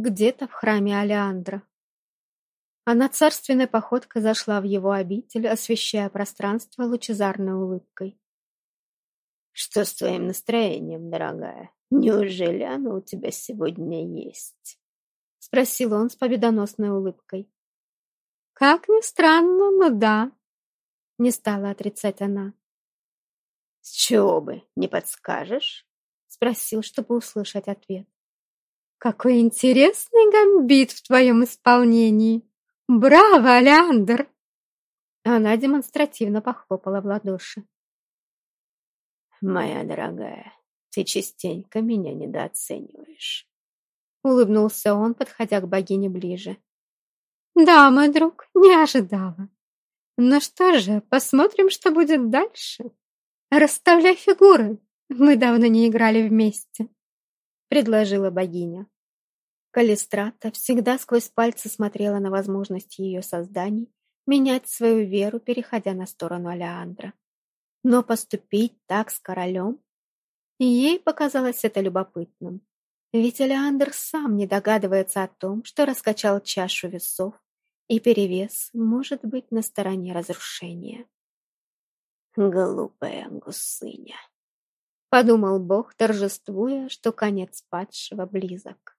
где-то в храме Алеандра. Она царственной походкой зашла в его обитель, освещая пространство лучезарной улыбкой. «Что с твоим настроением, дорогая? Неужели оно у тебя сегодня есть?» Спросил он с победоносной улыбкой. «Как ни странно, но да», — не стала отрицать она. «С чего бы, не подскажешь?» — спросил, чтобы услышать ответ. «Какой интересный гамбит в твоем исполнении! Браво, Алеандр!» Она демонстративно похлопала в ладоши. «Моя дорогая, ты частенько меня недооцениваешь», — улыбнулся он, подходя к богине ближе. «Да, мой друг, не ожидала. Ну что же, посмотрим, что будет дальше. Расставляй фигуры, мы давно не играли вместе», — предложила богиня. Калистрата всегда сквозь пальцы смотрела на возможность ее созданий менять свою веру, переходя на сторону Алеандра. Но поступить так с королем? Ей показалось это любопытным. Ведь Алеандр сам не догадывается о том, что раскачал чашу весов, и перевес может быть на стороне разрушения. «Глупая гусыня!» — подумал Бог, торжествуя, что конец падшего близок.